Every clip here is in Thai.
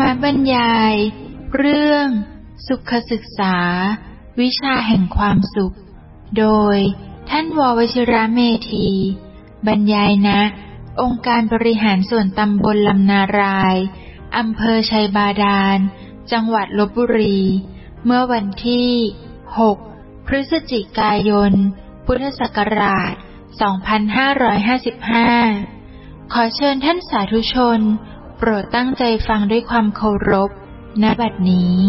มบรรยาย เรื่อง สุขศึกษา วิชาแห่งความสุข โดยท่านววชิระเมธี บรรยายนะ องค์การบริหารส่วนตำบลลำนารายอำเภอชัยบาดาล จังหวัดลบบุรี เมื่อวันที่ 6 พฤศจิกายน พุทธศักราช 2555 ขอเชิญท่านสาธุชน รดตั้งใจฟังด้วยความเคารพณบัดนี้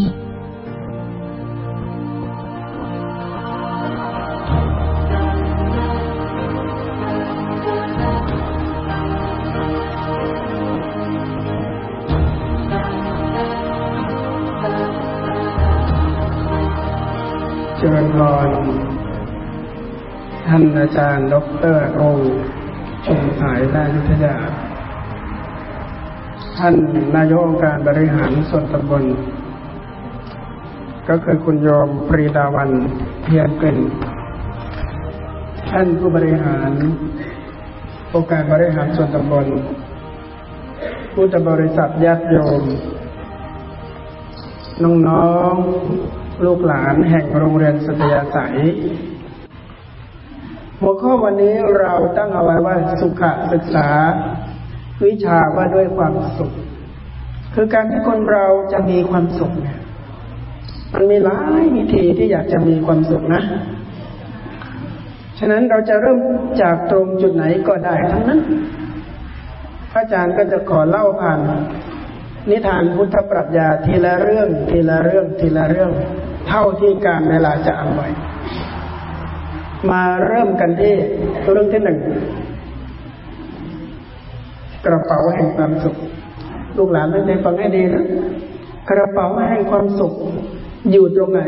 เจริญพรท่านอาจารย์ ดรองค์ชมสายนายุทธยา ท่านนายกองค์การบริหารส่วนตำบล ก็คือคุณโยมปรีดาวันเพียรกลิ่นท่านผู้บริหารองค์การบริหารส่วนตำบลพุทธบริษัทญาติโยม น้องๆ ลูกหลานแห่งโรงเรียนสตยาสายหัวข้อวันนี้เราตั้งเอาไว้ว่าสุขศึกษา วิชาว่าด้วยความสุข คือการที่คนเราจะมีความสุขเนี่ยมันมีหลายวิธีที่อยากจะมีความสุขนะ ฉะนั้นเราจะเริ่มจากตรงจุดไหนก็ได้ทั้งนั้น พระอาจารย์ก็จะขอเล่าผ่านนิทานพุทธปรัชญาทีละเรื่อง ทีละเรื่องทีละเรื่อง เท่าที่การเวลาจะเอาไว้ มาเริ่มกันที่เรื่องที่หนึ่ง กระเป๋าแห่งความสุข ลูกหลานตั้งใจฟังให้ดีนะกระเป๋าแห่งความสุข อยู่ตรงไหน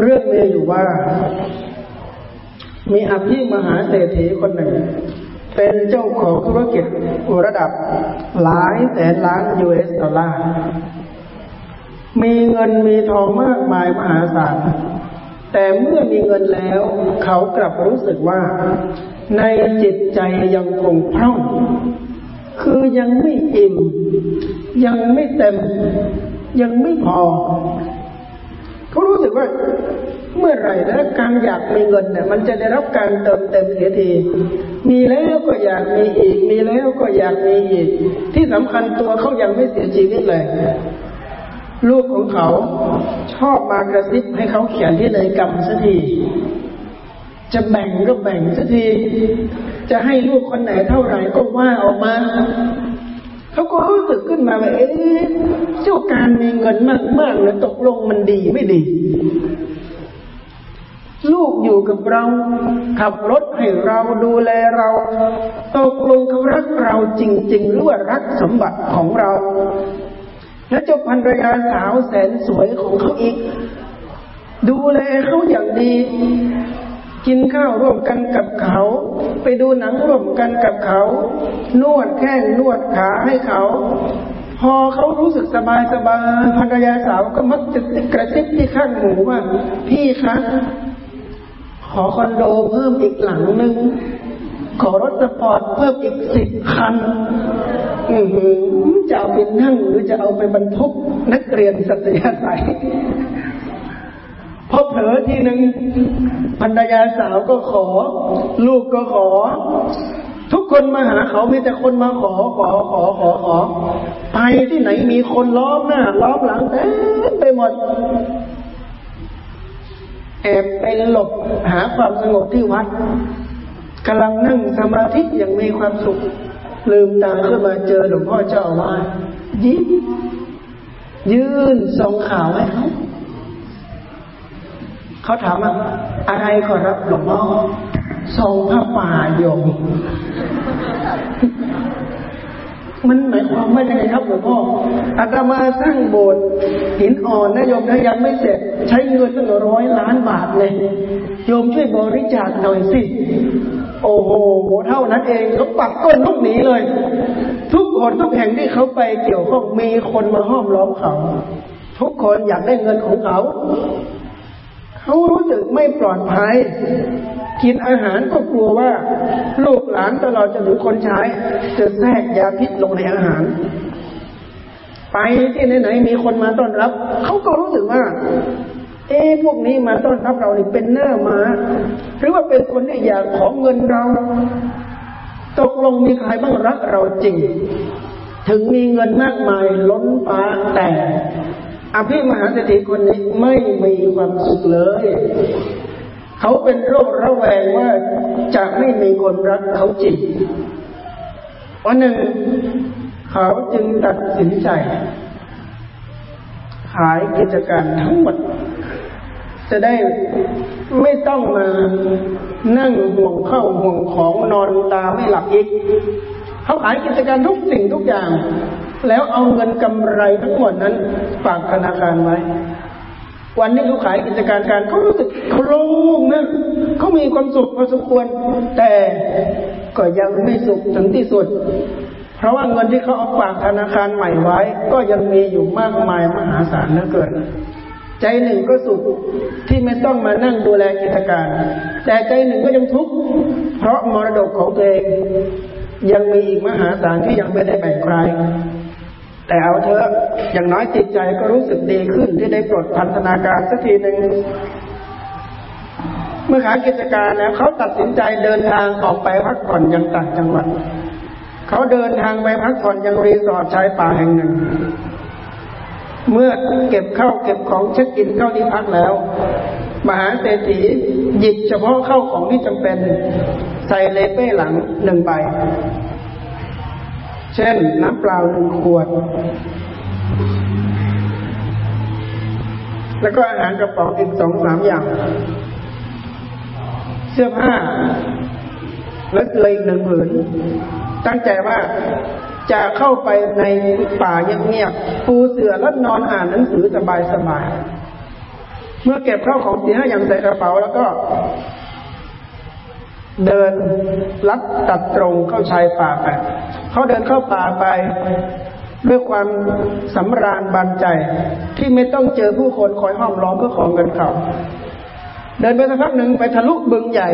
เรื่องมีอยู่ว่า มีอภิมหาเศรษฐีคนหนึ่ง เป็นเจ้าของธุรกิจระดับหลายแสนล้าน US ดอลลาร์มีเงินมีทองมากมายมหาศาลแต่เมื่อมีเงินแล้ว เขากลับรู้สึกว่า ในจิตใจยังคงพร่อง คือยังไม่อิ่ม ยังไม่เต็ม ยังไม่พอ เขารู้สึกว่าเมื่อไหร่นะการอยากมีเงินเนี่ยมันจะได้รับการเติมเต็มเสียที มีแล้วก็อยากมีอีก มีแล้วก็อยากมีอีก ที่สำคัญตัวเขายังไม่เสียชีวิตเลย ลูกของเขาชอบมากระซิบให้เขาเขียนที่เลยกรรมสักที จะแบ่งก็แบ่งสักที จะให้ลูกคนไหนเท่าไหร่ก็ว่าออกมา เขาก็รู้สึกขึ้นมาว่าเอ๊ะเจ้าการมีเงินมากๆเนี่ยตกลงมันดีไม่ดี ลูกอยู่กับเรา ขับรถให้เราดูแลเราตกลงเขารักเราจริง ๆ หรือว่ารักสมบัติของเรา และเจ้าพันรยาสาวแสนสวยของเขาอีก ดูแลเขาอย่างดี กินข้าวร่วมกันกับเขา ไปดูหนังร่วมกันกับเขา นวดแข้งนวดขาให้เขา พอเขารู้สึกสบายสบายภรรยาสาวก็มักจะกระซิบที่ข้างหูว่าพี่คะขอคอนโดเพิ่มอีกหลังหนึ่งขอรถสปอร์ตเพิ่มอีกสิบคันจะเอาไปนั่งหรือจะเอาไปบรรทุกนักเรียนสัตยาศัย พอเผลอทีหนึ่งภรรยาสาวก็ขอ ลูกก็ขอ ทุกคนมาหาเขามีแต่คนมาขอขอขอขอขอไปที่ไหนมีคนล้อมหน้าล้อมหลังเต็มไปหมดแอบไปหลบหาความสงบที่วัดกำลังนั่งสมาธิอย่างมีความสุข ลืมตาขึ้นมาเจอหลวงพ่อเจ้าอาวาสยิ้มยื่นส่งข่าวให้เขา เขาถามว่าอะไรขอรับหลวงพ่อส่งพระป่าโยมมันหมายความว่ายังไงครับหลวงพ่ออาตมาสร้างโบสถ์หินอ่อนนะโยมถ้ายังไม่เสร็จ ใช้เงินตั้งร้อยล้านบาทเลยโยมช่วยบริจาคหน่อยสิ โอ้โห เท่านั้นเองเขาปักก้นลูกหนีเลย ทุกคนทุกแห่งที่เขาไปเกี่ยวข้องมีคนมาห้อมล้อมเขา ทุกคนอยากได้เงินของเขา เขารู้สึกไม่ปลอดภัย กินอาหารก็กลัวว่า ลูกหลานตลอดจนถึงคนใช้ จะแทรกยาพิษลงในอาหาร ไปที่ไหนๆมีคนมาต้อนรับ เขาก็รู้สึกว่าเอ๊พวกนี้มาต้อนรับเรานี่เป็นหน้ามา หรือว่าเป็นคนที่อยากของเงินเรา ตกลงมีใครบ้างรักเราจริง ถึงมีเงินมากมายล้นฟ้าแต่ อภิมหาเศรษฐีคนนี้ไม่มีความสุขเลย เขาเป็นโรคระแวงว่าจะไม่มีคนรักเขาจริงวันหนึ่ง เขาจึงตัดสินใจ ขายกิจการทั้งหมด จะได้ไม่ต้องมานั่งห่วงเข้าห่วงของนอนตาไม่หลับอีก เขาขายกิจการทุกสิ่งทุกอย่าง แล้วเอาเงินกำไรทั้งหมดนั้นฝากธนาคารไว้ วันนี้เขาขายกิจการการเขารู้สึกเขาโล่งนะเขามีความสุขพอสมควร แต่ก็ยังไม่สุขถึงที่สุด เพราะว่าเงินที่เขาเอาฝากธนาคารใหม่ไว้ ก็ยังมีอยู่มากมายมหาศาลเหลือเกินใจหนึ่งก็สุขที่ไม่ต้องมานั่งดูแลกิจการ แต่ใจหนึ่งก็ยังทุกข์เพราะมรดกของตัวเอง ยังมีอีกมหาศาลที่ยังไม่ได้แบ่งใคร แต่เอาเถอะอย่างน้อยจิตใจก็รู้สึกดีขึ้นที่ได้ปลดพันธนาการสักทีหนึ่งเมื่อขายกิจการแล้วเขาตัดสินใจเดินทางออกไปพักผ่อนยังต่างจังหวัด เขาเดินทางไปพักผ่อนยังรีสอร์ทชายป่าแห่งหนึ่ง เมื่อเก็บเข้าเก็บของเช็คอินเข้าที่พักแล้ว มหาเศรษฐีหยิบเฉพาะเข้าของที่จำเป็น ใส่เลเป้หลังหนึ่งใบ เช่นน้ำเปล่าหนึ่งขวด แล้วก็อาหารกระป๋องอีกสองสามอย่าง เสื้อผ้า และเลืออีกหนึ่งผืนตั้งใจว่าจะเข้าไปในป่าเงียบๆปูเสือแล้วนอนอ่านหนังสือสบายๆเมื่อเก็บเข้าของเสีห้าอย่างใส่กระเป๋าแล้วก็ เดินลัดตัดตรงเข้าชายป่าไปเขาเดินเข้าป่าไป ด้วยความสำราญบันใจที่ไม่ต้องเจอผู้คนคอยห้อมล้อมเพื่อของเงินเขาเดินไปสักพักหนึ่งไปทะลุบึงใหญ่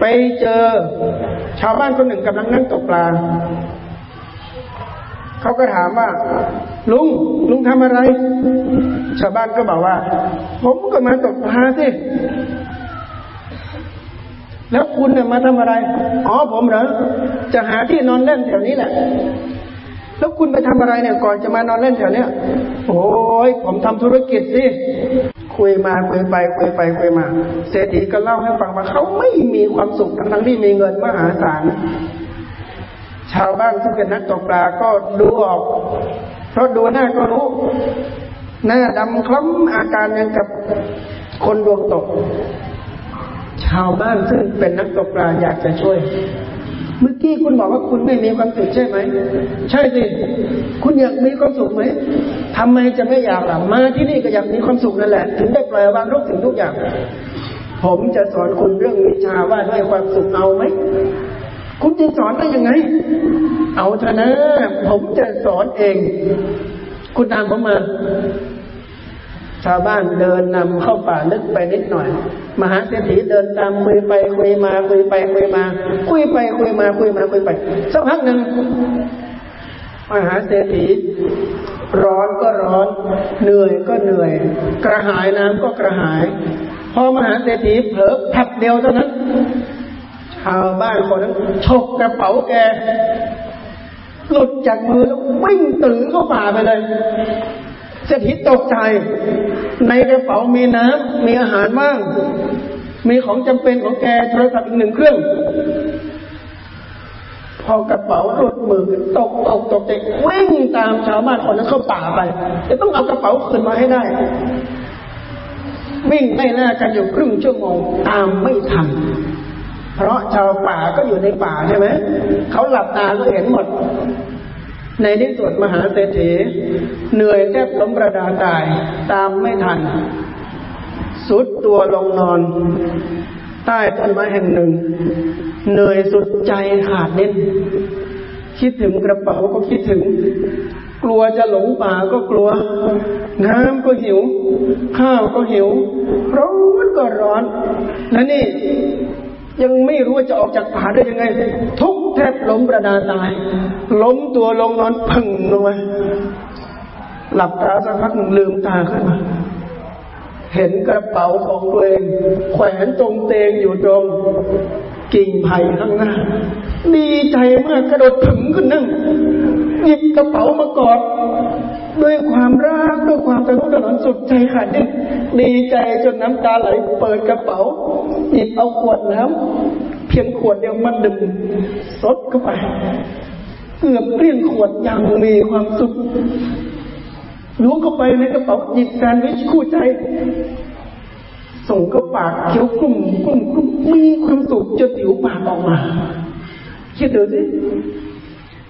ไปเจอชาวบ้านคนหนึ่งกำลังนั่งตกปลาเขาก็ถามว่า ลุงลุงทำอะไร ชาวบ้านก็บอกว่า ผมก็มาตกปลาสิ แล้วคุณเนี่ยมาทำอะไร อ๋อผมเหรอ จะหาที่นอนเล่นแถวนี้แหละ แล้วคุณไปทำอะไรเนี่ย ก่อนจะมานอนเล่นแถวเนี้ย โอ้ยผมทำธุรกิจสิ คุยมาคุยไปคุยไปคุยมา เศรษฐีก็เล่าให้ฟังว่าเขาไม่มีความสุขทั้งที่มีเงินมหาศาล ชาวบ้านที่เป็นนักตกปลาก็ดูออก เพราะดูหน้าก็รู้ หน้าดำคล้ำอาการยังกับคนดวงตก ชาวบ้านซึ่งเป็นนักตกปลาอยากจะช่วย เมื่อกี้คุณบอกว่าคุณไม่มีความสุขใช่ไหม ใช่สิ คุณอยากมีความสุขไหมทำไมจะไม่อยากล่ะมาที่นี่ก็อยากมีความสุขนั่นแหละ ถึงได้ปล่อยวางทุกสิ่งทุกอย่าง ผมจะสอนคุณเรื่องวิชาว่าด้วยความสุขเอาไหมคุณจะสอนได้ยังไง เอาเถอะนะ ผมจะสอนเอง คุณตามผมมา ชาวบ้านเดินนำเข้าป่าลึกไปนิดหน่อย มหาเศรษฐีเดินตามคุยไปคุยมาคุยไปคุยมา คุยไปคุยมาคุยมาคุยไปสักพักหนึ่งมหาเศรษฐีร้อนก็ร้อน เหนื่อยก็เหนื่อย กระหายน้ำก็กระหาย พอมหาเศรษฐีเผลอผับเดียวเท่านั้นชาวบ้านคนนั้นฉกกระเป๋าแกหลุดจากมือแล้ววิ่งตื่นเข้าป่าไปเลย เศรษฐีตกใจ ในกระเป๋ามีน้ำมีอาหารบ้าง มีของจำเป็นของแกโทรศัพท์อีกหนึ่งเครื่อง พอกระเป๋าหลุดมือตกตกตกใจวิ่งตามชาวบ้านคนนั้นเข้าป่าไป จะต้องเอากระเป๋าคืนมาให้ได้ วิ่งไล่ล่ากันอยู่ครึ่งชั่วโมงตามไม่ทันเพราะชาวป่าก็อยู่ในป่าใช่ไหมเขาหลับตาก็เห็นหมด ในที่สุดมหาเศรษฐีเหนื่อยแทบล้มประดาตายตามไม่ทัน สุดตัวลงนอน ใต้ต้นไม้แห่งหนึ่ง เหนื่อยสุดใจขาดเน้นคิดถึงกระเป๋าก็คิดถึง กลัวจะหลงป่าก็กลัว น้ำก็หิว ข้าวก็หิว ร้อนก็ร้อน และนี่ยังไม่รู้ว่าจะออกจากป่าได้ยังไง ทุก แทบล้มประดาตาย ล้มตัวลงนอนพึ่งลงไปหลับตาสักพักหนึ่งลืมตาขึ้นมาเห็นกระเป๋าของตัวเอง แขวนตรงเตงอยู่ตรงกิ่งไผ่ข้างหน้า ดีใจมากกระโดดถึงขึ้นนั่งหยิบกระเป๋ามากอดด้วยความรักด้วยความตะนุถนอมสุดใจขาดดิ้นดีใจจนน้ำตาไหลเปิดกระเป๋า หยิบเอาขวดน้ำ พียงขวดเดียวมันดื่มสดเข้าไป เกือบเกลี้ยงขวดอย่างมีความสุขล้วงเข้าไปในกระเป๋าหยิบแซนด์วิชคู่ใจ ส่งเข้าปากเคี้ยวกลุ่มกลุ่มกลุ่มมีความสุขจนติ๋วปากออกมาคิดดูสิ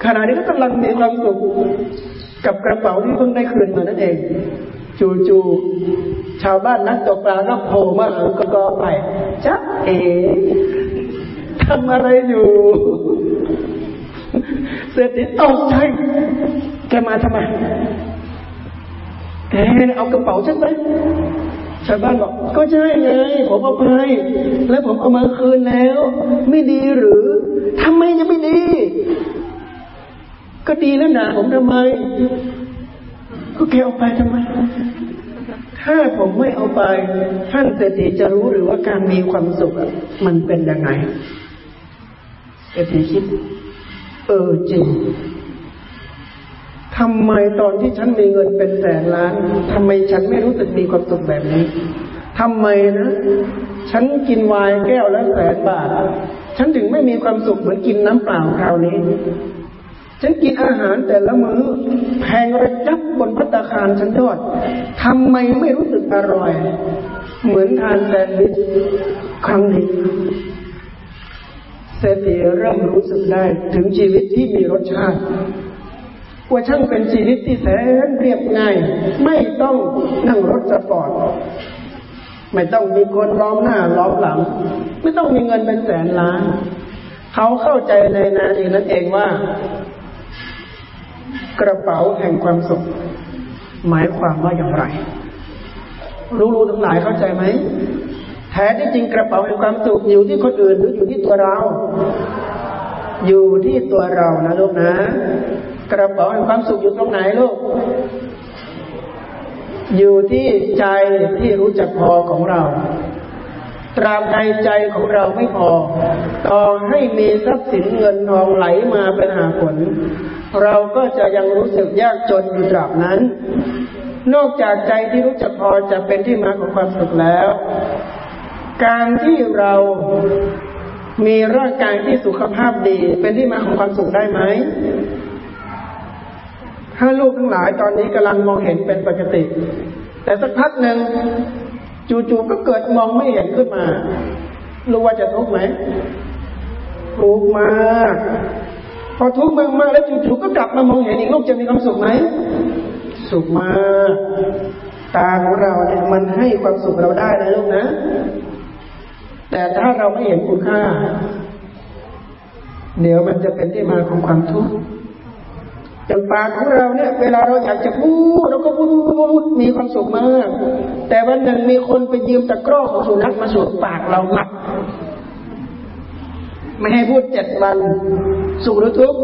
ขณะนี้ก็กำลังมีความสุขกับกระเป๋าที่เพิ่งได้คืนมานั่นเอง จู่ๆชาวบ้านนักตกปลาก็โผล่มาหากกอไปจ๊ะเอ๋ ทำอะไรอยู่เสร็จติดตกใจแกมาทำไมแกเอากระเป๋าฉันไปชาวบ้านบอกก็ใช่ไงผมเอาไปแล้วผมเอามาคืนแล้ว ไม่ดีหรือทำไมจะไม่ดี ก็ดีแล้วนะผมทำไม ก็แกเอาไปทำไม ถ้าผมไม่เอาไป ท่านเศรษฐีจะรู้หรือว่าการมีความสุขมันเป็นยังไง เศรษฐีคิด เออจริงทำไมตอนที่ฉันมีเงินเป็นแสนล้านทำไมฉันไม่รู้สึกมีความสุขแบบนี้ทำไมนะ ฉันกินวน์แก้วละแสนบาท ฉันถึงไม่มีความสุขเหมือนกินน้ำเปล่าคราวนี้ ฉันกินอาหารแต่ละมือ้อแพงระจับบนพัตตาคารชั้นยอดทำไมไม่รู้สึกอร่อย เหมือนทานแซนด์วิชครั้งนี้ เศรษฐีเริ่มรู้สึกได้ถึงชีวิตที่มีรสชาติว่าช่างเป็นชีวิตที่แสนเรียบง่าย ไม่ต้องนั่งรถสปอร์ตไม่ต้องมีคนล้อมหน้าล้อมหลัง ไม่ต้องมีเงินเป็นแสนล้าน เขาเข้าใจในนาทีนั้นเองว่า กระเป๋าแห่งความสุข หมายความว่าอย่างไร รู้ๆทั้งหลายเข้าใจไหม แท้ที่จริงกระเป๋าแห่งความสุขอยู่ที่คนอื่นหรืออยู่ที่ตัวเรา อยู่ที่ตัวเรานะลูกนะ กระเป๋าแห่งความสุขอยู่ตรงไหนลูก อยู่ที่ใจที่รู้จักพอของเรา ตราบใดใจของเราไม่พอ ต่อให้มีทรัพย์สินเงินทองไหลมาเป็นหาผล เราก็จะยังรู้สึกยากจนอยู่ตราบนั้น นอกจากใจที่รู้จักพอจะเป็นที่มาของความสุขแล้ว การที่เรามีร่างกายที่สุขภาพดี เป็นที่มาของความสุขได้ไหม ถ้าลูกทั้งหลายตอนนี้กำลังมองเห็นเป็นปกติ แต่สักพักหนึ่งจู่ๆก็เกิดมองไม่เห็นขึ้นมา รู้ว่าจะทุกข์ไหมทุกข์มากพอทุกข์มากๆแล้วจู่ๆก็กลับมามองเห็นอีกลูกจะมีความสุขไหมสุขมากตาของเราเนี่ยมันให้ความสุขเราได้นะลูกนะ แต่ถ้าเราไม่เห็นคุณค่า เดี๋ยวมันจะเป็นที่มาของความทุกข์อย่างปากของเราเนี่ย เวลาเราอยากจะพูดเราก็พูดพูดมีความสุขมาก แต่วันหนึ่งมีคนไปยืมตะกร้อของสุนัขมาสวดปากเราหมักไม่ให้พูดเจ็ดวันสุขหรือทุกข์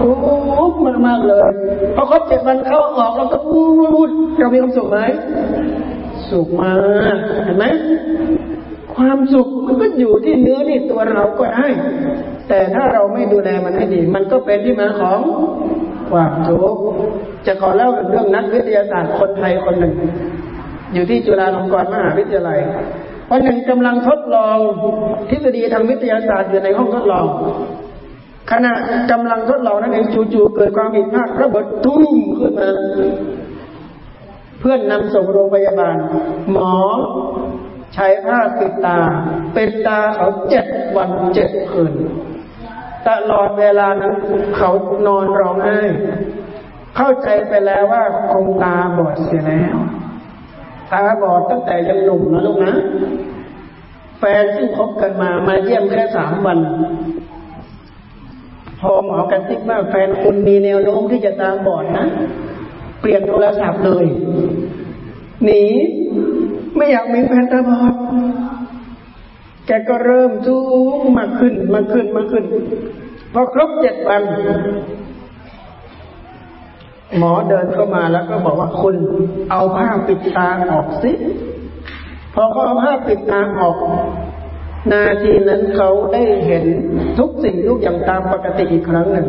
ทุกข์มากมากเลยพอครบเจ็ดวันเขาออกเราก็พูดเรามีความสุขไหมสุขมากเห็นไหม ความสุขมันก็อยู่ที่เนื้อที่ตัวเราก็ได้ แต่ถ้าเราไม่ดูแลมันให้ดี มันก็เป็นที่มาของความทุกข์จะขอเล่าเรื่องนักวิทยาศาสตร์คนไทยคนหนึ่ง อยู่ที่จุฬาลงกรณ์มหาวิทยาลัยวันหนึ่งกำลังทดลองทฤษฎีทางวิทยาศาสตร์อยู่ในห้องทดลองขณะกำลังทดลองนั้นเองจู่ๆเกิดความผิดพลาดระเบิดตุ้มขึ้นมา เพื่อนนำส่งโรงพยาบาล หมอ ใช้ผ้าปิดตาเป็นตาเขาเจ็ดวันเจ็ดคืนตลอดเวลานั้นเขานอนร้องไห้เข้าใจไปแล้วว่าคงตาบอดเสียแล้ว ตาบอดตั้งแต่ยังหนุ่มนะลูกนะ แฟนซึ่งคบกันมามาเยี่ยมแค่สามวัน พอหมอกันติกว่าแฟนคุณมีแนวโน้มที่จะตาบอดนะ เปลี่ยนโทรศัพท์เลย หนี ไม่อยากมีแฟนตาบอดแกก็เริ่มทุกข์มากขึ้นมากขึ้นมากขึ้นพอครบเจ็ดวัน หมอเดินเข้ามาแล้วก็บอกว่าคุณเอาผ้าปิดตาออกสิพอเขาเอาผ้าปิดตาออก นาทีนั้นเขาได้เห็นทุกสิ่งทุกอย่างตามปกติอีกครั้งหนึ่ง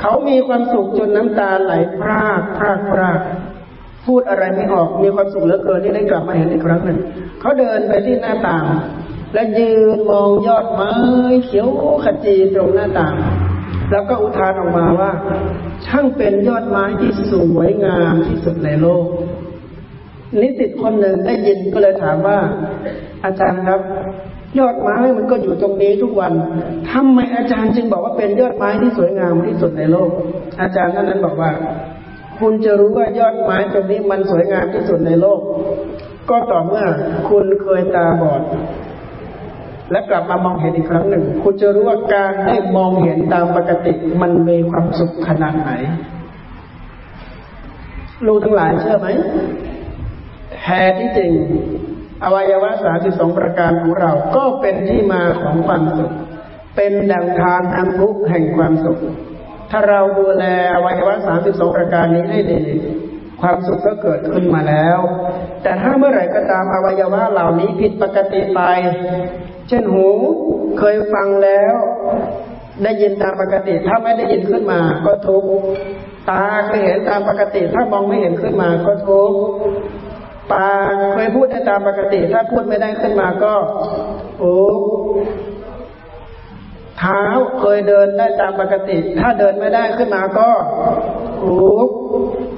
เขามีความสุขจนน้ำตาไหลพรากพรากพราก พูดอะไรไม่ออกมีความสุขเหลือเกินที่ได้กลับมาเห็นอีกครั้งหนึ่งเขาเดินไปที่หน้าต่าง และยืนมองยอดไม้เขียวขจีตรงหน้าต่าง แล้วก็อุทานออกมาว่า ช่างเป็นยอดไม้ที่สวยงามที่สุดในโลก นิสิตคนหนึ่งได้ยินก็เลยถามว่า อาจารย์ครับ ยอดไม้มันก็อยู่ตรงนี้ทุกวันทำไมอาจารย์จึงบอกว่าเป็นยอดไม้ที่สวยงามที่สุดในโลก อาจารย์ท่านนั้นบอกว่า คุณจะรู้ว่ายอดไม้ตรงนี้มันสวยงามที่สุดในโลก ก็ต่อเมื่อคุณเคยตาบอด และกลับมามองเห็นอีกครั้งหนึ่ง คุณจะรู้ว่าการได้มองเห็นตามปกติมันมีความสุขขนาดไหนรู้ทั้งหลายเชื่อไหมแท้ที่จริง อวัยวะสาสิบสองประการของเรา ก็เป็นที่มาของความสุข เป็นดังทานอันลุกแห่งความสุข ถ้าเราดูแลอวัยวะสามสิบสองประการนี้ให้ดี ความสุขก็เกิดขึ้นมาแล้ว แต่ถ้าเมื่อไหร่ก็ตามอวัยวะเหล่านี้ผิดปกติไป เช่นหูเคยฟังแล้ว ได้ยินตามปกติ ถ้าไม่ได้ยินขึ้นมาก็ทุกข์ตาเคยเห็นตามปกติ ถ้ามองไม่เห็นขึ้นมาก็ทุกข์ปากเคยพูดได้ตามปกติ ถ้าพูดไม่ได้ขึ้นมาก็โอ้ ท้าเคยเดินได้ตามปกติ ถ้าเดินไม่ได้ขึ้นมาก็หู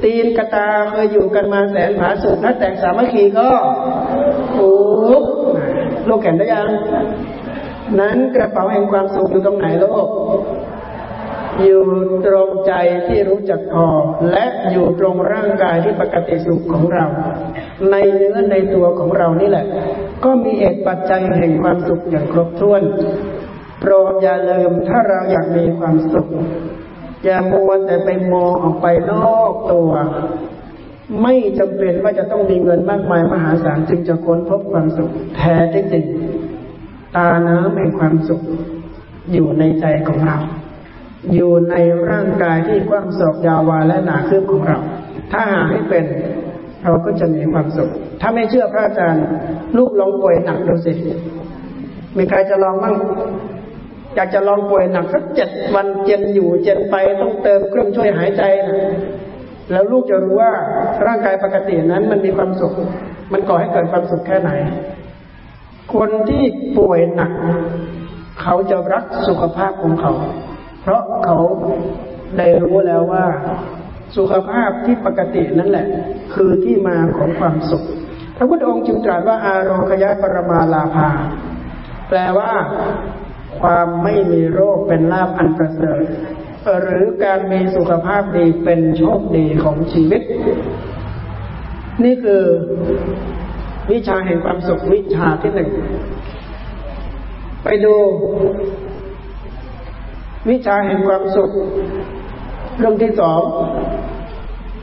ตีนกระตาเคยอยู่กันมาแสนผาสุกถ้าแตกสามัคคีก็หูโลกแก่นได้ยัง นั้นกระเป๋าแห่งความสุขอยู่ตรงไหนโลก อยู่ตรงใจที่รู้จักพอและอยู่ตรงร่างกายที่ปกติสุขของเรา ในเนื้อในตัวของเรานี่แหละ ก็มีเหตุปัจจัยแห่งความสุขอย่างครบถ้วน โปรดอย่าลืมถ้าเราอยากมีความสุข อย่ามัวแต่ไปมองออกไปนอกตัว ไม่จำเป็นว่าจะต้องมีเงินมากมายมหาศาลจึงจะค้นพบความสุข แท้จริงตาน้ำแห่งความสุข อยู่ในใจของเรา อยู่ในร่างกายที่กว้างศอกยาววาและหนาคืบของเรา ถ้าหาให้เป็นเราก็จะมีความสุข ถ้าไม่เชื่อพระอาจารย์ ลูกลองป่วยหนักดูสิมีใครจะลองบ้าง อยากจะลองป่วยหนักสักเจ็ดวันเจนอยู่เจนไปต้องเติมเครื่องช่วยหายใจนะแล้วลูกจะรู้ว่าร่างกายปกตินั้นมันมีความสุข มันก่อให้เกิดความสุขแค่ไหน คนที่ป่วยหนัก เขาจะรักสุขภาพของเขา เพราะเขาได้รู้แล้วว่าสุขภาพที่ปกตินั่นแหละ คือที่มาของความสุข พระพุทธองค์จึงตรัสว่าอารมคยะปรมาลาภาแปลว่า ความไม่มีโรคเป็นลาภอันประเสริฐ หรือการมีสุขภาพดีเป็นโชคดีของชีวิต นี่คือวิชาแห่งความสุขวิชาที่หนึ่ง ไปดู วิชาแห่งความสุข เรื่องที่สอง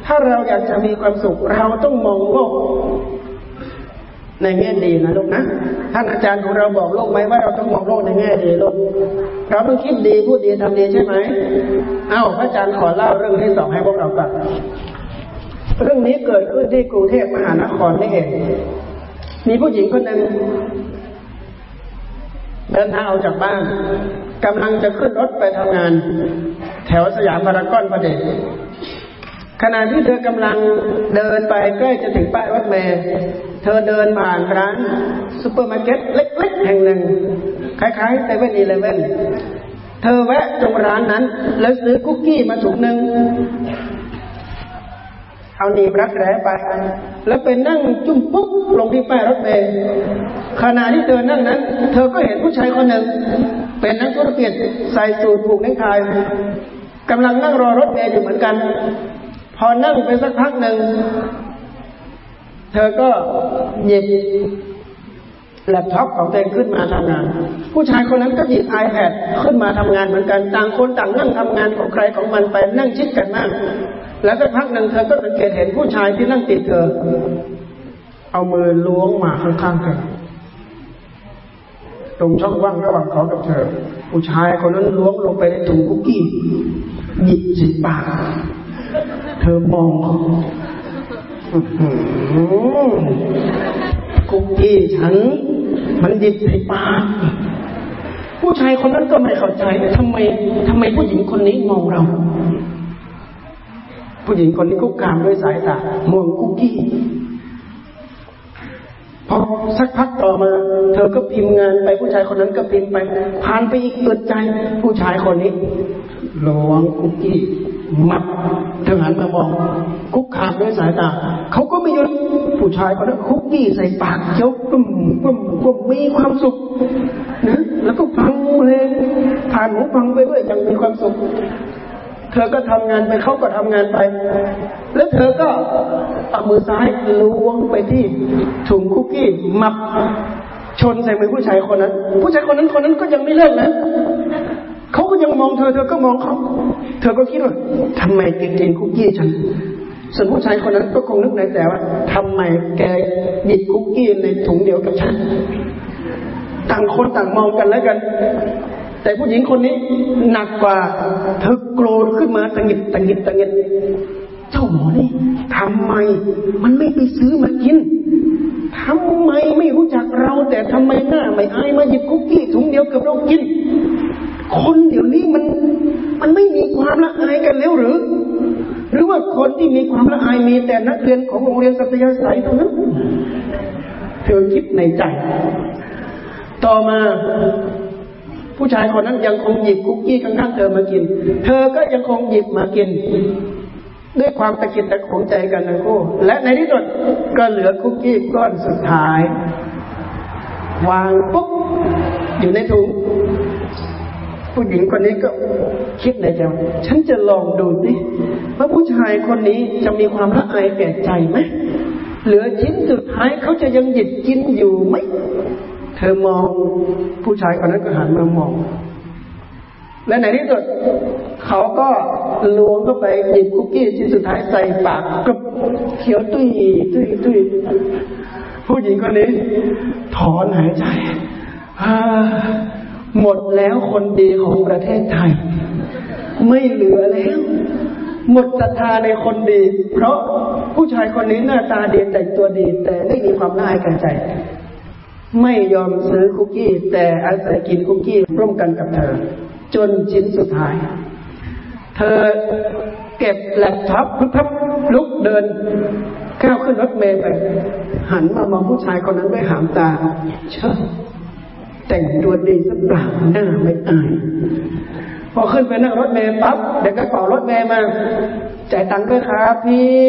ถ้าเราอยากจะมีความสุข เราต้องมองโลก ในแง่ดีนะลูกนะ ท่านอาจารย์ของเราบอกโลกไหมว่าเราต้องมองโลกในแง่ดีลูกเราต้องคิดดีพูดดีทำดีใช่ไหมเอ้าพระอาจารย์ขอเล่าเรื่องที่สองให้พวกเราฟังเรื่องนี้เกิดขึ้นที่กรุงเทพมหานครนี่เองมีผู้หญิงคนหนึ่งเดินทางออกจากบ้านกำลังจะขึ้นรถไปทำงาน แถวสยามพารากอนประเดช ขณะที่เธอกำลังเดินไปใกล้จะถึงป้ายรถเมล์เธอเดินผ่านร้านซูเปอร์มาร์เก็ตเล็กๆแห่งหนึ่ง คล้ายๆเซเว่นอีเลเว่นเธอแวะตรงร้านนั้น แล้วซื้อคุกกี้มาถุงหนึ่งเอาหนีบรักแร้ไป แล้วไปนั่งจุ่มปุ๊บลงที่ป้ายรถเมล์ขณะที่เธอนั่งนั้น เธอก็เห็นผู้ชายคนหนึ่ง เป็นนักธุรกิจใส่สูทผูกเนคไทกำลังนั่งรอรถเมล์อยู่เหมือนกัน พอนั่งไปสักพักหนึ่ง เธอก็หยิบแล็ปท็อปของตัวเองขึ้นมาทำงาน ผู้ชายคนนั้นก็หยิบ iPad ขึ้นมาทำงานเหมือนกัน ต่างคนต่างนั่งทำงานของใครของมันไปนั่งชิดกันมาก แล้วสักพักหนึ่งเธอก็สังเกตเห็นผู้ชายที่นั่งติดเธอ เอามือล้วงมาข้างๆเธอตรงช่องว่างระหว่างเขากับเธอ ผู้ชายคนนั้นล้วงลงไปในถุงคุกกี้หยิบใส่ปาก เธอมองเขาคุกกี้ฉัน มันหยิบใส่ปากผู้ชายคนนั้นก็ไม่เข้าใจทำไมทำไมผู้หญิงคนนี้มองเรา ผู้หญิงคนนี้คุกามด้วยสายตามองคุกกี้พอสักพักต่อมา เธอก็พิมพ์งานไปผู้ชายคนนั้นก็พิมพ์ไปผ่านไปอีกเปิดใจ ผู้ชายคนนี้ล้วงคุกกี้ มัดเธอหันมามอง คุกคามด้วยสายตาเขาก็ไม่หยุดผู้ชายคนนั้นคุกกี้ใส่ปากเคี้ยวกุ้มกุ้มกุ้มมีความสุขนะแล้วก็ฟังเพลงผ่านหูฟังไปด้วยยังมีความสุข เธอก็ทำงานไปเขาก็ทำงานไป แล้วเธอก็เอามือซ้ายล้วงไปที่ถุงคุกกี้มับชนใส่มือผู้ชายคนนั้น ผู้ชายคนนั้นคนนั้นก็ยังไม่เลิกนะเขาก็ยังมองเธอ เธอก็มองเขา เธอก็คิดว่าทำไมแกกินคุกกี้ฉันส่วนผู้ชายคนนั้นก็คงนึกในแต่ว่าทำไมแกหยิบคุกกี้ในถุงเดียวกับฉัน ต่างคนต่างมองกันแล้วกัน แต่ผู้หญิงคนนี้หนักกว่า เธอโกรธขึ้นมาตังหิดตังหิดตังหิดเจ้าหมอนี่ทำไม มันไม่ไปซื้อมากินทำไมไม่รู้จักเราแต่ทำไมหน้าไม่อายมาหยิบคุกกี้ถุงเดียวกับเรากิน คนเดี๋ยวนี้มัน มันไม่มีความละอายกันแล้วหรือ หรือว่าคนที่มีความละอายมีแต่นักเรียนของโรงเรียนสัตยาสายเท่านั้นเธอคิดในใจ ต่อมาผู้ชายคนนั้นยังคงหยิบคุกกี้ข้างๆเธอมากิน เธอก็ยังคงหยิบมากิน ด้วยความตะกิดตะขงใจกันทั้งคู่ และในที่สุดก็เหลือคุกกี้ก้อนสุดท้าย วางปุ๊บอยู่ในถุง ผู้หญิงคนนี้ก็คิดในใจฉันจะลองดูสิว่าผู้ชายคนนี้จะมีความละอายแก่ใจไหมเหลือชิ้นสุดท้ายเขาจะยังหยิบกินอยู่ไหมเธอมองผู้ชายคนนั้นก็หันมามอง และในที่สุดเขาก็ล้วงเข้าไปหยิบคุกกี้ชิ้นสุดท้ายใส่ปากกับเขียวตุยตุยตุยผู้หญิงคนนี้ ถอนหายใจ หมดแล้วคนดีของประเทศไทย ไม่เหลือแล้ว หมดศรัทธาในคนดี เพราะผู้ชายคนนี้หน้าตาดีแต่งตัวดี แต่ไม่มีความน่าอายกันใจ ไม่ยอมซื้อคุกกี้ แต่อาศัยกินคุกกี้ร่วมกันกับเธอ จนชิ้นสุดท้าย เธอเก็บแล็ปท็อปพับลุกเดินก้าวขึ้นรถเมล์ไป หันมามองผู้ชายคนนั้นด้วยหามตาเชิด แต่งตัวดีสักเปล่าหน้าไม่อายพอขึ้นไปนั่งรถเมล์ปั๊บเด็กกระเป๋ารถเมล์มาจ่ายตังค์ด้วยครับพี่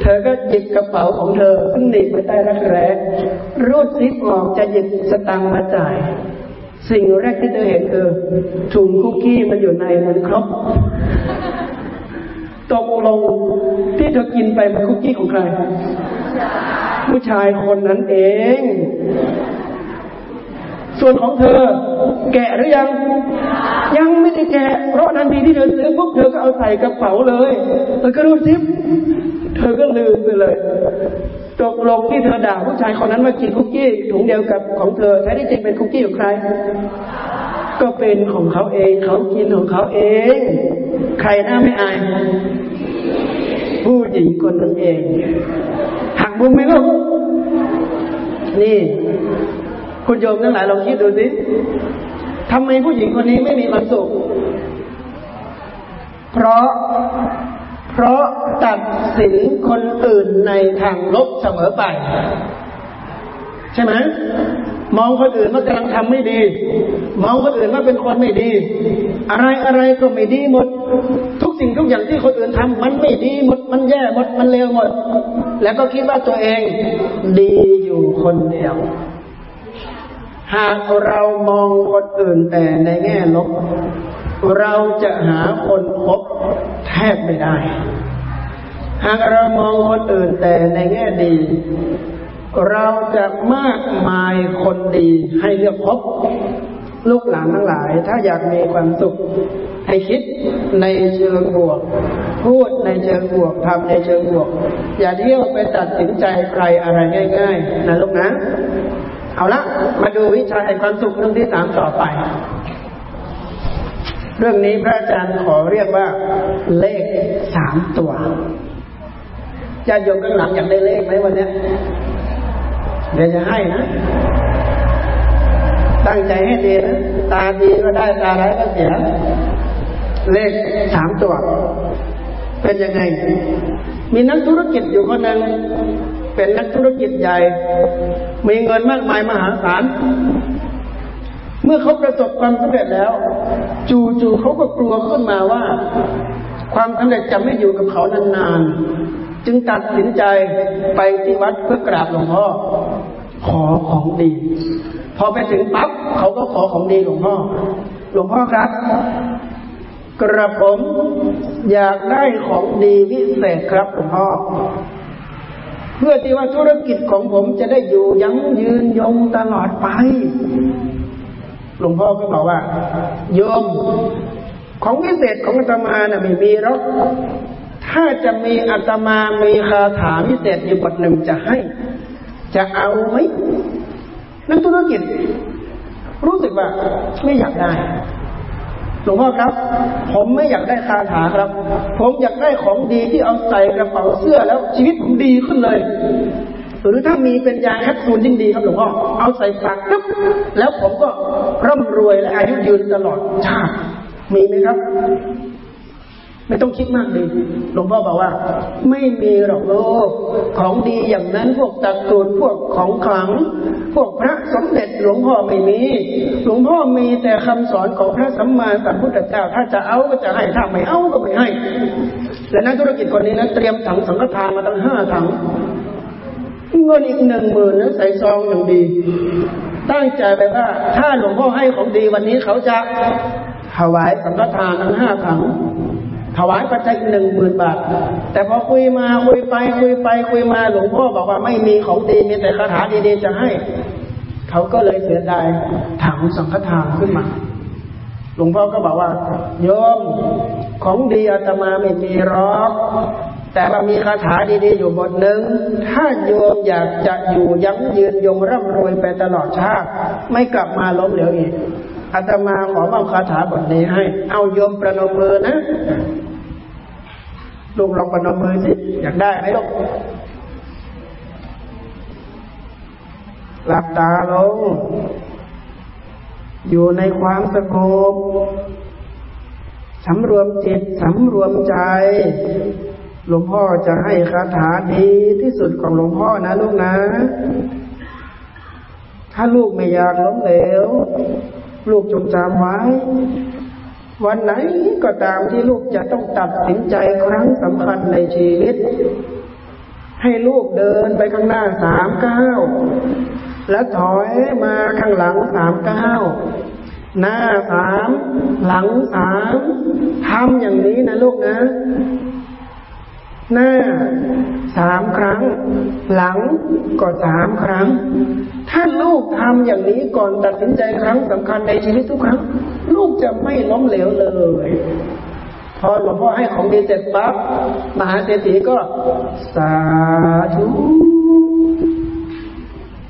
เธอก็หยิบกระเป๋าของเธอซึ่งหนีบไปใต้รักแร้รูดซิปออกจะหยิบสตังค์มาจ่าย สิ่งแรกที่เธอเห็นคือถุงคุกกี้มันอยู่ในมันครบตกลงที่เธอกินไปมันคุกกี้ของใคร ผู้ชายคนนั้นเอง ส่วนของเธอ แกะหรือยัง ยังไม่ได้แกะ เพราะทันทีที่เธอซื้อปุ๊บเธอก็เอาใส่กระเป๋าเลยเธอก็รู้ซิปเธอก็ลืมไปเลยตกลงที่เธอด่าผู้ชายคนนั้นว่ากินคุกกี้ถุงเดียวกับของเธอแท้ที่จริงเป็นคุกกี้ของใคร ก็เป็นของเขาเองเขากินของเขาเอง ใครหน้าไม่อาย ผู้หญิงคนนั้นเองหักมุมไหมลูกนี่ คุณโยมทั้งหลายลองคิดดูสิทำไมผู้หญิงคนนี้ไม่มีความสุข เพราะ เพราะตัดสินคนอื่นในทางลบเสมอไป ใช่ไหมมองคนอื่นว่ากำลังทำไม่ดี มองคนอื่นว่าเป็นคนไม่ดี อะไรอะไรก็ไม่ดีหมด ทุกสิ่งทุกอย่างที่คนอื่นทำมันไม่ดีหมด มันแย่หมด มันเลวหมด แล้วก็คิดว่าตัวเอง ดีอยู่คนเดียว หากเรามองคนอื่นแต่ในแง่ลบ เราจะหาคนพบแทบไม่ได้ หากเรามองคนอื่นแต่ในแง่ดี เราจะมากมายคนดีให้เลือกพบ ลูกหลานทั้งหลาย ถ้าอยากมีความสุข ให้คิดในเชิงบวก พูดในเชิงบวกทำในเชิงบวก อย่าเที่ยวไปตัดสินใจใครอะไรง่าย ๆ นะลูกนะ เอาละมาดูวิชาแห่งความสุขเรื่องที่สามต่อไป เรื่องนี้พระอาจารย์ขอเรียกว่าเลขสามตัวญาติโยมข้างหลังอยากได้เลขไหมวันนี้เดี๋ยวจะให้นะ ตั้งใจให้ดีนะตาดีก็ได้ตาร้ายก็เสีย เลขสามตัว เป็นยังไง มีนักธุรกิจอยู่คนหนึ่ง เป็นนักธุรกิจใหญ่ มีเงินมากมายมหาศาล เมื่อเขาประสบความสำเร็จแล้ว จู่ๆเขาก็กลัวขึ้นมาว่า ความสำเร็จจะไม่อยู่กับเขานานๆ จึงตัดสินใจไปที่วัดเพื่อกราบหลวงพ่อขอของดี พอไปถึงปั๊บเขาก็ขอของดีหลวงพ่อ หลวงพ่อครับกระผมอยากได้ของดีวิเศษครับหลวงพ่อ เพื่อที่ว่าธุรกิจของผมจะได้อยู่ยั้งยืนยงตลอดไป หลวงพ่อก็บอกว่าโยมของวิเศษของอาตมานะ่ะไม่มีหรอก ถ้าจะมีอาตมามีคาถาพิเศษอยู่บทหนึ่งจะให้ จะเอาไหมนักธุรกิจ รู้สึกว่าไม่อยากได้ หลวงพ่อครับ ผมไม่อยากได้คาถาครับ ผมอยากได้ของดีที่เอาใส่กระเป๋าเสื้อแล้วชีวิตผมดีขึ้นเลย หรือถ้ามีเป็นยาแคปซูลยิ่งดีครับหลวงพ่อเอาใส่ปากปุ๊บแล้วผมก็ร่ำรวยและอายุยืนตลอดชาติมีไหมครับ ไม่ต้องคิดมากดีหลวงพ่อบอกว่า ไม่มีหรอกโลกของดีอย่างนั้นพวกตะกูลพวกของขลัง พวกพระสมเด็จหลวงพ่อไม่มี หลวงพ่อมีแต่คำสอนของพระสัมมาสัมพุทธเจ้า ถ้าจะเอาก็จะให้ถ้าไม่เอาก็ไม่ให้ และนักธุรกิจคนนี้นะเตรียมถังสังฆทานมาตั้งห้าถังเงินอีกหนึ่งหมื่นนั้นใส่ซองอย่างดี ตั้งใจไปว่า ถ้าหลวงพ่อให้ของดีวันนี้เขาจะถวายสังฆทานทั้งห้าถัง ถวายปัจจัยหนึ่งหมื่นบาท แต่พอคุยมาคุยไปคุยไปคุยมาหลวงพ่อบอกว่าไม่มีของดีมีแต่คาถาดีๆจะให้ เขาก็เลยเสียดายถังสังฆทานขึ้นมา หลวงพ่อก็บอกว่า โยมของดีอาตมาไม่มีหรอกแต่ว่ามีคาถาดีๆอยู่บทหนึ่ง ถ้าโยมอยากจะอยู่ยั้งยืนยงร่ำรวยไปตลอดชาติ ไม่กลับมาล้มเหลวอีกอาตมาขอมอบคาถาบทนี้ให้ เอาโยมประนมมือนะ ลูกลองประนมมือสิ อยากได้ไหมลูกหลับตาลง อยู่ในความสงบสำรวมจิตสำรวมใจ หลวงพ่อจะให้คาถาดีที่สุดของหลวงพ่อนะลูกนะ ถ้าลูกไม่อยากล้มเหลว ลูกจงจำไว้ วันไหนก็ตามที่ลูกจะต้องตัดสินใจครั้งสำคัญในชีวิต ให้ลูกเดินไปข้างหน้าสามก้าวและถอยมาข้างหลังสามก้าวหน้าสามหลังสามทำอย่างนี้นะลูกนะ หน้าสามครั้ง หลังก็สามครั้ง ถ้าลูกทำอย่างนี้ก่อนตัดสินใจครั้งสำคัญในชีวิตทุกครั้ง ลูกจะไม่ล้มเหลวเลยพอหลวงพ่อให้ของดีเสร็จปั๊บมหาเศรษฐีก็สาธุ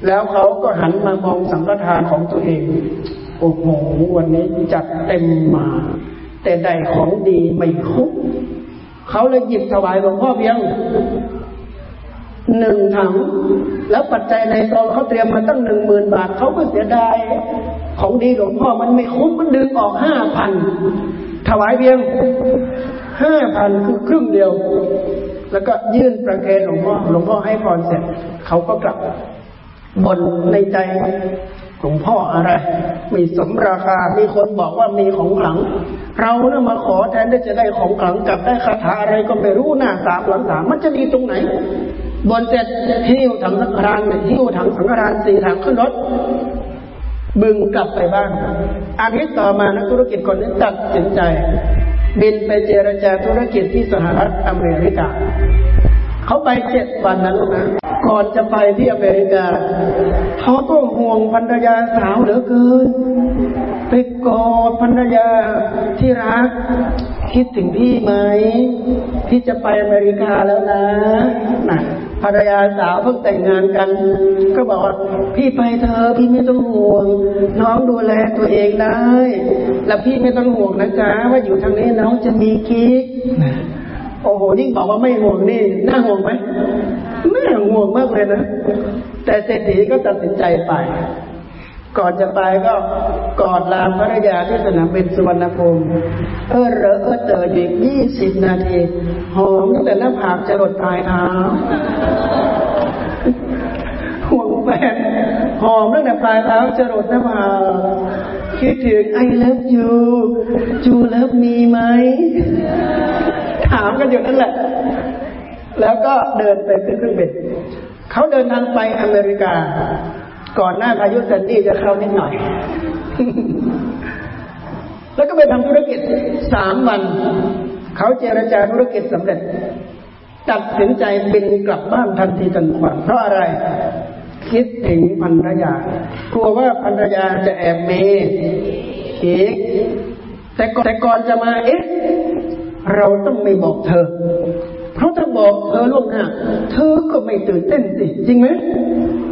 แล้วเขาก็หันมามองสังฆทานของตัวเอง โอ้โหวันนี้จัดเต็มมา แต่ได้ของดีไม่คุ้ม เขาเลยหยิบถวายหลวงพ่อเพียงหนึ่งถัง แล้วปัจจัยในซองเขาเตรียมมาตั้งหนึ่งหมื่นบาทเขาก็เสียดาย ของดีหลวงพ่อมันไม่คุ้มมันดึงออกห้าพันถวายเพียงห้าพันคือครึ่งเดียว แล้วก็ยื่นประเคนหลวงพ่อหลวงพ่อให้พรเสร็จ เขาก็กลับบ่นในใจ หลวงพ่ออะไรมีสมราคา มีคนบอกว่ามีของขลัง เราเนี่ยมาขอแทนที่จะได้ของขลังกับได้คาถาอะไรก็ไม่รู้หน้าสามหลังสามมันจะดีตรงไหน บนเสร็จหิ้วถังสังฆทานหิ้วถังสังฆทานสี่ถังขึ้นรถบึงกลับไปบ้านอาทิตย์ต่อมานักธุรกิจคนนี้ตัดสินใจ บินไปเจรจาธุรกิจที่สหรัฐอเมริกา เขาไปเจ็ดวันนั้นนะ ก่อนจะไปที่อเมริกา เขาต้องห่วงภรรยาสาวเหลือเกิน ไปกอดภรรยาที่รัก คิดถึงพี่ไหม พี่จะไปอเมริกาแล้วนะนะภรรยาสาวเพิ่งแต่งงานกัน ก็บอกว่าพี่ไปเธอพี่ไม่ต้องห่วง น้องดูแลตัวเองได้ แล้วพี่ไม่ต้องห่วงนะจ๊ะว่าอยู่ทางนี้น้องจะมีกิ๊กโอ้โหยิ่งบอกว่าไม่ห่วงนี่น่าห่วงไหม น่าห่วงมากเลยนะ แต่เศรษฐีก็ตัดสินใจไป ก่อนจะไปก็กอดลาภรรยาที่สนามบินสุวรรณภูมิเออเรอเออเตออีกยี่สิบนาทีหอมตั้งแต่หน้าผากจะหลดปลายเท้าห่วงแฟนหอมตั้งแต่ปลายเท้าจะหลดหน้าผากคิดถึง I love you you love me ไหมถามกันอยู่นั่นแหละ แล้วก็เดินไปขึ้นเครื่องบินเขาเดินทางไปอเมริกา ก่อนหน้าพายุซันดี้จะเข้านิดหน่อย แล้วก็ไปทำธุรกิจสามวัน เขาเจรจาธุรกิจสำเร็จ ตัดสินใจบินกลับบ้านทันทีทันควันเพราะอะไร คิดถึงภรรยากลัวว่าภรรยาจะแอบเมอีกแต่ก่อนแต่ก่อนจะมาเอ๊ะเราต้องไม่บอกเธอ เพราะถ้า บอกเธอล่วงหน้า เธอก็ไม่ตื่นเต้นสิ จริงไหม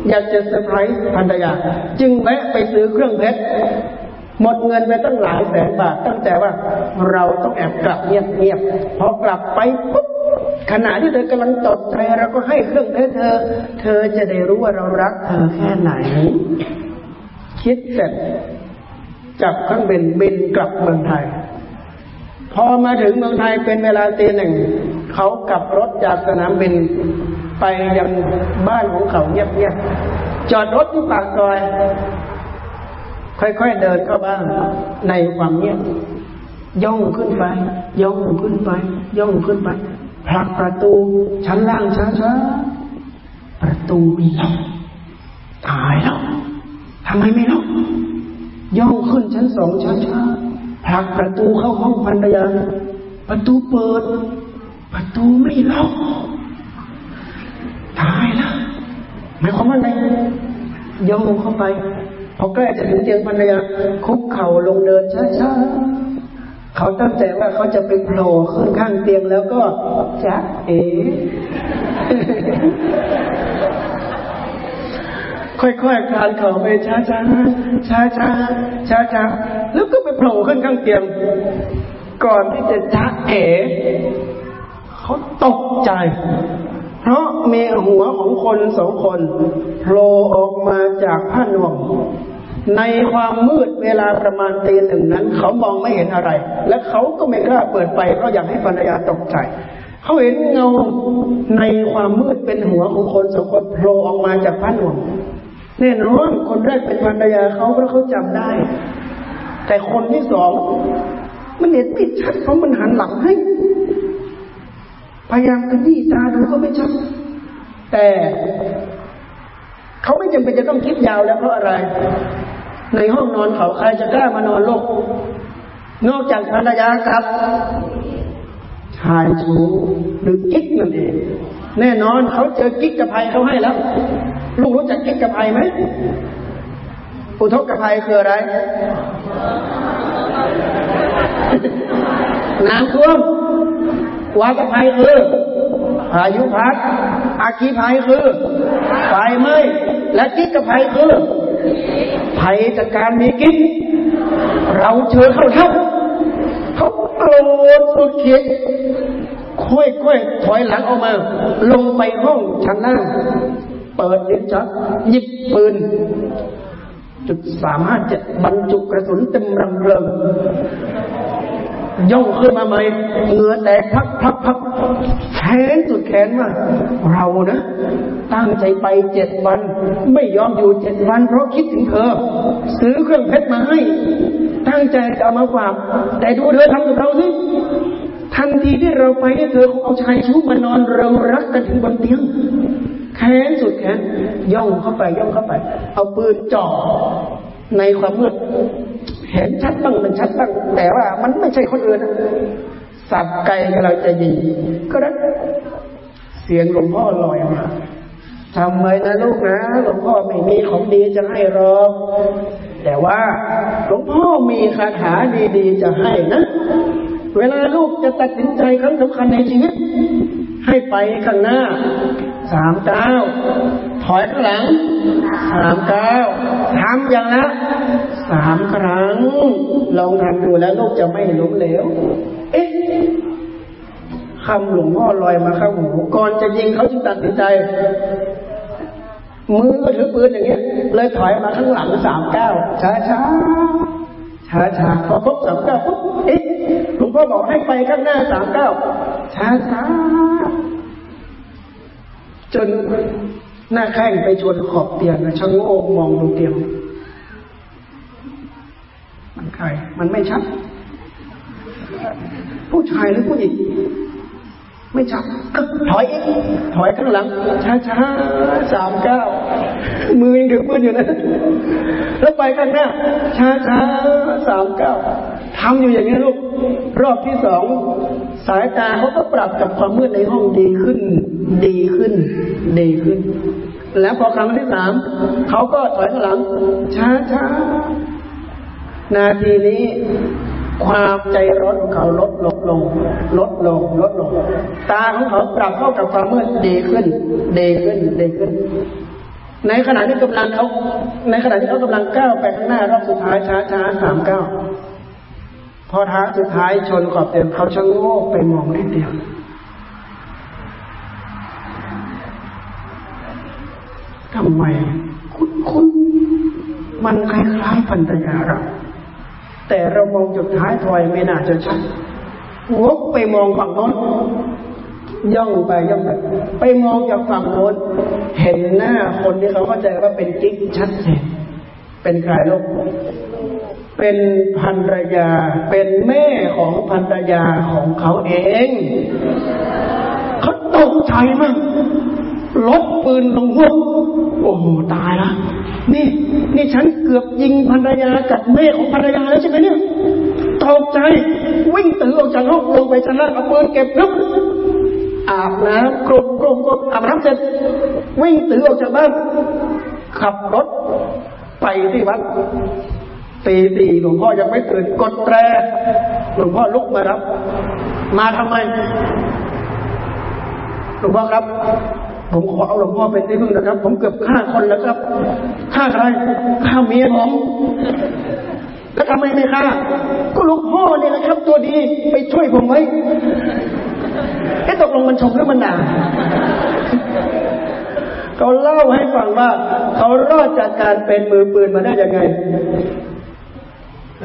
อยากจะเซอร์ไพรส์ภรรยา จึงแวะไปซื้อเครื่องเพชรหมดเงินไปตั้งหลายแสนบาท ตั้งแต่ว่าเราต้องแอบกลับเงียบๆพอกลับไปปุ๊บขณะที่เธอกำลังตกใจเราก็ให้เครื่องเพชรเธอ เธอจะได้รู้ว่าเรารักเธอแค่ไหน คิดเสร็จจับเครื่องบินบินกลับเมืองไทย พอมาถึงเมืองไทยเป็นเวลาตีหนึ่ง เขากลับรถจากสนามบินไปยังบ้านของเขาเงียบๆจอดรถที่ปากซอย ค่อยๆเดินเข้าบ้านในความเงียบย่องขึ้นไป ย่องขึ้นไป ย่องขึ้นไปผลักประตูชั้นล่างช้าๆประตูม่ล็อกตายแล้วทำไมไม่ล็อกย่องขึ้นชั้นสองช้าๆผลักประตูเข้าห้องภรรยาประตูเปิด ประตูไม่ล็อกตายแล้วหมายความว่าไงย่องเข้าไปพอใกล้จะถึงเตียงภรรยาคุกเข่าลงเดินช้าๆเขาตั้งใจว่าเขาจะไปโผล่ขึ้นข้างเตียงแล้วก็จ๊ะเอ๋ค่อยๆคลานเข่าไปช้าๆช้าๆช้าๆแล้วก็ไปโผล่ขึ้นข้างเตียง ก่อนที่จะจ๊ะเอ๋ เขาตกใจ เพราะมีหัวของคนสองคนโผล่ออกมาจากผ้าหน่วงในความมืดเวลาประมาณตีหนึ่งนั้น เขามองไม่เห็นอะไร และเขาก็ไม่กล้าเปิดไฟเพราะอยากให้ภรรยาตกใจ เขาเห็นเงาในความมืดเป็นหัวของคนสองคนโผล่ออกมาจากผ้าหน่วงแน่นอนคนแรกเป็นภรรยาเขาเพราะเขาจำได้ แต่คนที่สองมันเห็นไม่ชัดเพราะมันหันหลังให้ พยายามกระดี้ตาดูก็ไม่ชัดแต่เขาไม่จำเป็นจะต้องคิดยาวแล้วเพราะอะไร ในห้องนอนเขาใครจะกล้ามานอนโลกนอกจากภรรยาครับชายชู้หรือกิ๊กนั่นเองแน่นอนเขาเจอกิ๊กกับภัยเขาให้แล้ว ลูกรู้จักกิ๊กกับภัยไหมอุทกภัยคืออะไร น้ำท่วม วาตภัยคือพายุพัดอาคีภัยคือไฟไหม้และกิ๊กกับภัยคือ ภัยจากการมีกิ๊กเราเชิญเขาทับเขาโกรธสุดขีดค่อยค่อยถอยหลังออกมา ลงไปห้องชั้นล่างเปิดลิ้นชักหยิบปืนจุดสามารถจะบรรจุกระสุนเต็มรังเริง ย่องขึ้นมาใหม่เหงื่อแตกพักพักพักแขนสุดแขนว่าเรานะตั้งใจไปเจ็ดวัน ไม่ยอมอยู่เจ็ดวัน เพราะคิดถึงเธอ ซื้อเครื่องเพชรมาให้ ตั้งใจจะเอามาฝากแต่ดูเธอทำกับเราสิทันทีที่เราไปเธอเอาชายชู้มานอนเรารักกันถึงบนเตียงแขนสุดแขนย่องเข้าไปย่องเข้าไป เอาปืนจ่อในความมืด เห็นชัดบ้างมันชัดบ้างแต่ว่ามันไม่ใช่คนอื่นสับไกลเราจะยิงก็ได้เสียงหลวงพ่อลอยมาทำไมนะลูกนะหลวงพ่อไม่มีของดีจะให้หรอกแต่ว่าหลวงพ่อมีคาถาดีๆจะให้นะ เวลาลูกจะตัดสินใจครั้งสำคัญในชีวิต ให้ไปข้างหน้าสามเก้าถอยข้างหลังสามเก้าทำอย่างละ สามครั้ง ลองทำดูแล้วลูกจะไม่ล้มเหลว เอ๊ะคำหลวงพ่อลอยมาข้าหูก่อนจะยิงเขาจึงตัดสินใจ มือก็ถือปืนอย่างเงี้ย เลยถอยมาข้างหลังสามเก้าช้าช้าช้าช้าพอครบสามเก้าปุ๊บเอ๊ะหลวงพ่อบอกให้ไปข้างหน้าสามเก้าช้าช้าจนหน้าแข้งไปชนขอบเตียงนะชะโงกมองดูเตียง ใคร มันไม่ชัด ผู้ชายหรือผู้หญิงไม่ชัดก็ถอยอีกถอยข้างหลังช้าช้าสามเก้ามือยังถือปืนอยู่นะ แล้วไปข้างหน้าช้าช้าสามเก้าทำอยู่อย่างนี้ลูก รอบที่สองสายตาเขาก็ปรับกับความมืดในห้องดีขึ้น ดีขึ้น ดีขึ้น แล้วพอครั้งที่สามเขาก็ถอยข้างหลัง ช้าช้า นาทีนี้ความใจร้อนของเขาลดลงลง ลดลง ลดลง ตาของเขาปรับเข้ากับความมืดดีขึ้นดีขึ้นดีขึ้น ในขณะที่กำลังเขาในขณะที่เขากำลังก้าวไปข้างหน้ารอบสุดท้ายช้าช้าสามก้าวพอท้าสุดท้ายชนขอบเตียงเขาชะโงกไปมองนิดเดียวทำไม คุณคุณมันคล้ายๆพันธยาเรา แต่เรามองจุดท้ายถอยไม่น่าจะชัดวกไปมองฝั่งโน้นย่องไปย่องไปไปมองจากฝั่งโน้นเห็นหน้าคนที่เขาเข้าใจว่าเป็นกิ๊กชัดเจนเป็นใครลูกเป็นภรรยา เป็นแม่ของภรรยาของเขาเองเขาตกใจมากลดปืนลงหัวโอ้โหตายละ นี่นี่ฉันเกือบยิงภรรยากับแม่ของภรรยาแล้วใช่ไหมเนี่ยตกใจ วิ่งตื่นออกจากห้องลงไปชั้นล่างเอาปืนเก็บนึกอาบน้ำกรุบกรุบกรบอาบน้ำเสร็จ วิ่งตื่นออกจากบ้าน ขับรถไปที่วัดตีตีหลวงพ่อยังไม่ตื่นกดแตรหลวงพ่อลุกมารับ มาทำไมหลวงพ่อครับ ผมขอเอาหลวงพ่อเป็นที่พึ่งนะครับ ผมเกือบฆ่าคนแล้วครับฆ่าใครฆ่าเมียผมแล้วทำไมไม่ฆ่าก็หลวงพ่อเนี่ยนะครับ ตัวดีไปช่วยผมไว้ไอ้ตกลงมันชมหรือมันด่าเขาเล่าให้ฟังว่า เขารอดจากการเป็นมือปืนมาได้ยังไง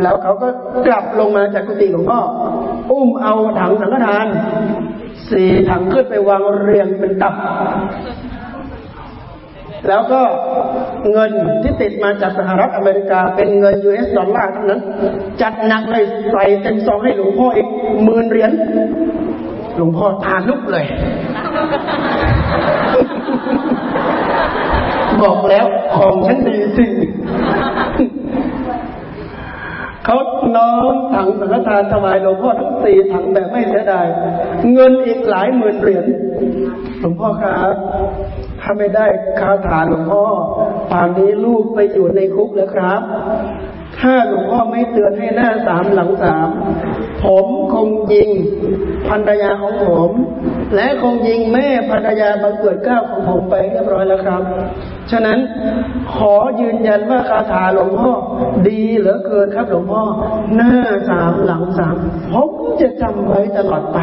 แล้วเขาก็กลับลงมาจากกุฏิหลวงพ่ออุ้มเอาถังสังฆทาน สี่ถังขึ้นไปวางเรียงเป็นตับ แล้วก็เงินที่ติดมาจากสหรัฐอเมริกาเป็นเงิน US ดอลลาร์ทั้งนั้น จัดหนักเลยใส่เต็มซองให้หลวงพ่ออีกหมื่นเหรียญหลวงพ่อทาลุกเลย บอกแล้วของฉันดีจริ เขาน้อมถังสังฆทานถวายหลวงพ่อทั้งสี่ถังแบบไม่เสียดายเงินอีกหลายหมื่นเหรียญหลวงพ่อครับถ้าไม่ได้คาถาหลวงพ่อป่านนี้ลูกไปอยู่ในคุกแล้วครับ ถ้าหลวงพ่อไม่เตือนให้หน้าสามหลังสามผมคงยิงภรรยาของผม และคงยิงแม่ภรรยาบังเกิดเก้าของผมไปเรียบร้อยแล้วครับ ฉะนั้นขอยืนยันว่าคาถาหลวงพ่อดีเหลือเกินครับหลวงพ่อหน้าสามหลังสามผมจะจำไว้ตลอดไป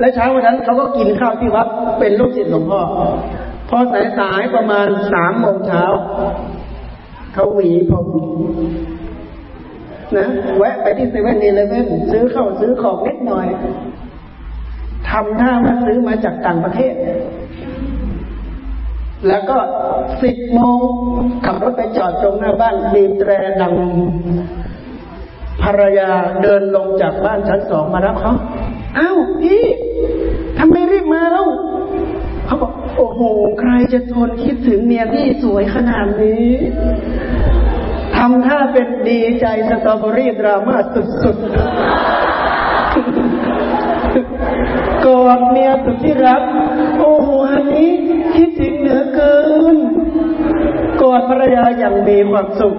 และเช้าวันนั้นเขาก็กินข้าวที่วัดเป็นลูกศิษย์หลวงพ่อพอสายสายประมาณสามโมงเช้าเขาหวีผมนะแวะไปที่เซเว่นอีเลเว่นซื้อข้าวซื้อของนิดหน่อยทำท่าว่าซื้อมาจากต่างประเทศ แล้วก็สิบโมงขับรถไปจอดตรงหน้าบ้านบีบแตรดังภรรยาเดินลงจากบ้านชั้นสองมารับเขาอ้าวพี่ทำไมรีบมาแล้วเขาบอกโอ้โห ใครจะทนคิดถึงเมียที่สวยขนาดนี้ทำท่าเป็นดีใจสตรอเบอรี่ดราม่าสุดๆกอดเมียสุดที่รัก โอ้โหอันนี้ คิดถึงเหลือเกินกอดภรรยาอย่างมีความสุข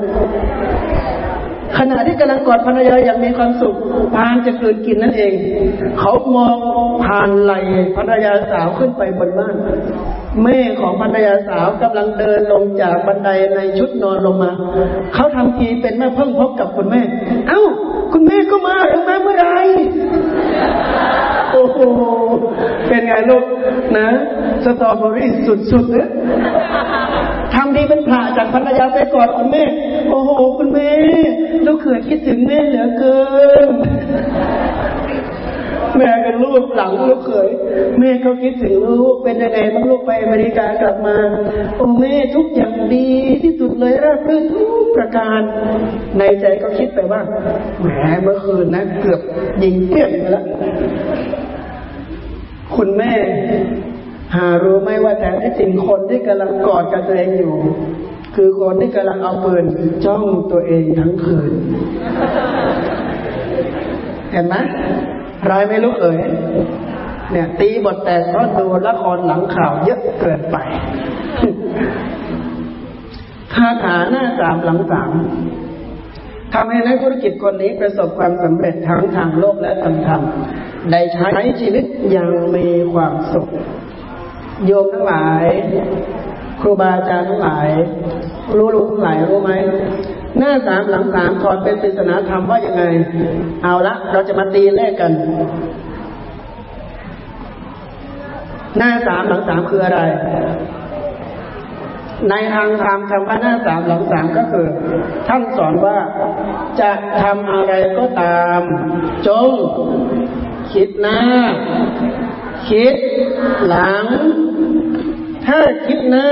ขณะที่กำลังกอดภรรยาอย่างมีความสุขพานจะเกินกินนั่นเอง เขามองผ่านไหลภรรยาสาวขึ้นไปบนบ้านแม่ของภรรยาสาวกำลังเดินลงจากบันไดในชุดนอนลงมา เขาทำทีเป็นแม่เพิ่งพบกับคุณแม่ เอ้า คุณแม่ก็มาถึงมาเมื่อไร โอ้โหเป็นไงลูกนะสตรอเบอรี่สุดๆเนี่ยทำดีเป็นผ่าจากภรรยาไปกอดคุณแม่ โอ้โหคุณแม่ลูกเขยคิดถึงแม่เหลือเกินแม่ก็ลูกหลังลูกเขยแม่ก็คิดถึงลูกเป็นยังไงบ้างลูกไปอเมริกากลับมาโอ้แม่ทุกอย่างดีที่สุดเลยราบรื่นทุกประการ ในใจก็คิดไปว่าแหมเมื่อคืนนะเกือบยิงเปี้ยงไปแล้ว คุณแม่ หารู้ไหมว่าแต่ที่จริงคนที่กำลังกอดกับตัวเองอยู่ คือคนที่กำลังเอาปืนจ้องตัวเองทั้งคืน เห็นไหมร้ายไม่รู้เอ่ยเนี่ยตีบทแตกเพราะดูละครหลังข่าวเยอะเกินไปคาถาหน้าสามหลังสาม ทำให้นักธุรกิจคนนี้ประสบความสำเร็จทั้งทางโลกและทางธรรมได้ใช้ชีวิตอย่างมีความสุข โยมทั้งหลาย ครูบาอาจารย์ทั้งหลาย รู้รู้ทั้งหลายรู้ไหมหน้าสามหลังสามก่อนเป็นปริศนาธรรมว่ายังไง เอาละเราจะมาตีเลขกัน หน้าสามหลังสามคืออะไร ในทางธรรมคำว่าหน้าสามหลังสามก็คือ ท่านสอนว่าจะทำอะไรก็ตาม จง คิดหน้า คิดหลัง ถ้าคิดหน้า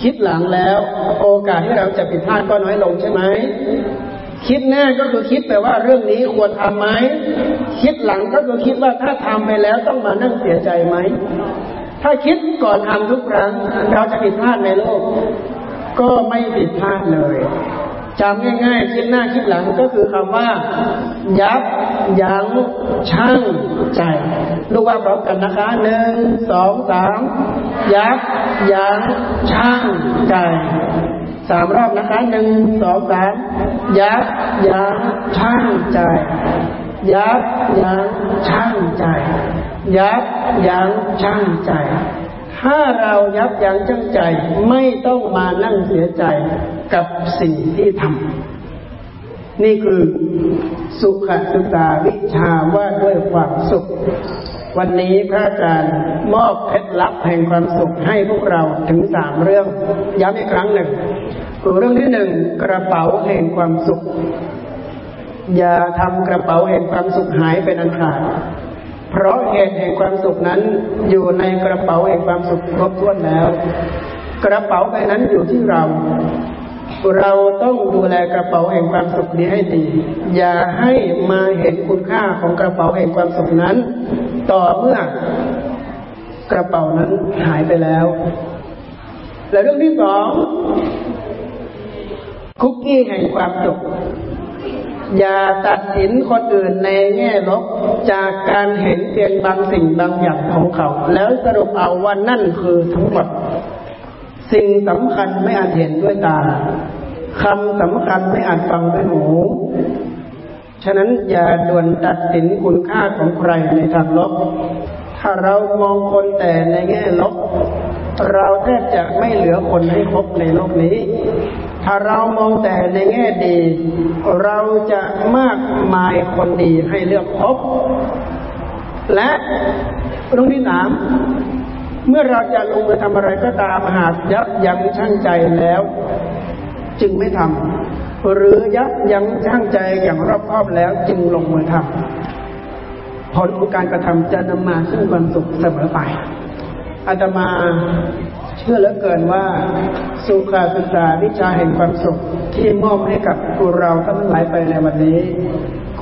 คิดหลังแล้ว โอกาสที่เราจะผิดพลาดก็น้อยลงใช่ไหมคิดหน้าก็คือคิดไปว่าเรื่องนี้ควรทำไหม คิดหลังก็คือคิดว่าถ้าทำไปแล้วต้องมานั่งเสียใจไหม ถ้าคิดก่อนทำทุกครั้ง เราจะผิดพลาดในโลก ก็ไม่ผิดพลาดเลยจำง่ายๆคิดหน้าคิดหลังก็คือคำว่า ยับยั้งชั่งใจ ลูกว่าพร้อมกันนะคะหนึ่งสองสามยับยั้งชั่งใจสามรอบนะคะหนึ่งสองสามยับยั้งชั่งใจ ยับยั้งชั่งใจ ยับยั้งชั่งใจ ถ้าเรายับยั้งชั่งใจไม่ต้องมานั่งเสียใจกับสิ่งที่ทำนี่คือสุขศึกษาวิชาว่าด้วยความสุข วันนี้พระอาจารย์มอบเคล็ดลับแห่งความสุขให้พวกเราถึงสามเรื่อง ย้ำอีกครั้งหนึ่งเรื่องที่หนึ่งกระเป๋าแห่งความสุข อย่าทำกระเป๋าแห่งความสุขหายเป็นอันขาด เพราะเหตุแห่งความสุขนั้นอยู่ในกระเป๋าแห่งความสุขครบถ้วนแล้ว กระเป๋าใบนั้นอยู่ที่เรา เราต้องดูแลกระเป๋าแห่งความสุขนี้ให้ดี อย่าให้มาเห็นคุณค่าของกระเป๋าแห่งความสุขนั้น ต่อเมื่อกระเป๋านั้นหายไปแล้ว และเรื่องที่สองคุกกี้แห่งความสุข อย่าตัดสินคนอื่นในแง่ลบจากการเห็นเพียงบางสิ่งบางอย่างของเขา แล้วสรุปเอาวันนั่นคือทั้งหมด สิ่งสำคัญไม่อาจเห็นด้วยตาคำสำคัญไม่อาจฟังด้วยหูฉะนั้นอย่าด่วนตัดสินคุณค่าของใครในทางลบ ถ้าเรามองคนแต่ในแง่ลบ เราแทบจะไม่เหลือคนให้คบในโลกนี้ ถ้าเรามองแต่ในแง่ดี เราจะมากมายคนดีให้เลือกพบ และเรื่องที่สามเมื่อเราจะลงมือทำอะไรก็ตามหากยับยั้งชั่งใจแล้ว จึงไม่ทำหรือยับยั้งชั่งใจอย่างรอบคอบแล้วจึงลงมือทำผลของการกระทำจะนำมาซึ่งความสุขเสมอไปอาตมา เชื่อเหลือเกินว่าสุขาศึกษาวิชาแห่งความสุขที่มอบให้กับพวกเราทั้งหลายไปในวันนี้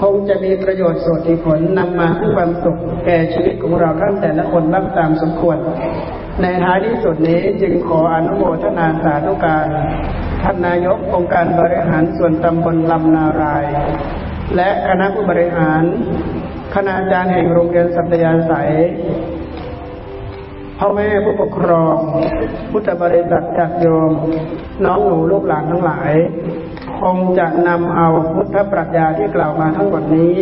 คงจะมีประโยชน์สุดผลนำมาซึ่งความสุขแก่ชีวิตของเราท่านแต่ละคนบ้างตามสมควร ในท้ายที่สุดนี้จึงขออนุโมทนาสาธุการท่านนายกองค์การบริหารส่วนตำบลลำนาราย และคณะผู้บริหารคณาจารย์แห่งโรงเรียนสัตยาสาย พ่อแม่ผู้ปกครอง พุทธบริษัทจากโยม น้องหนูลูกหลานทั้งหลาย คงจะนำเอาพุทธปรัชญาที่กล่าวมาทั้งหมดนี้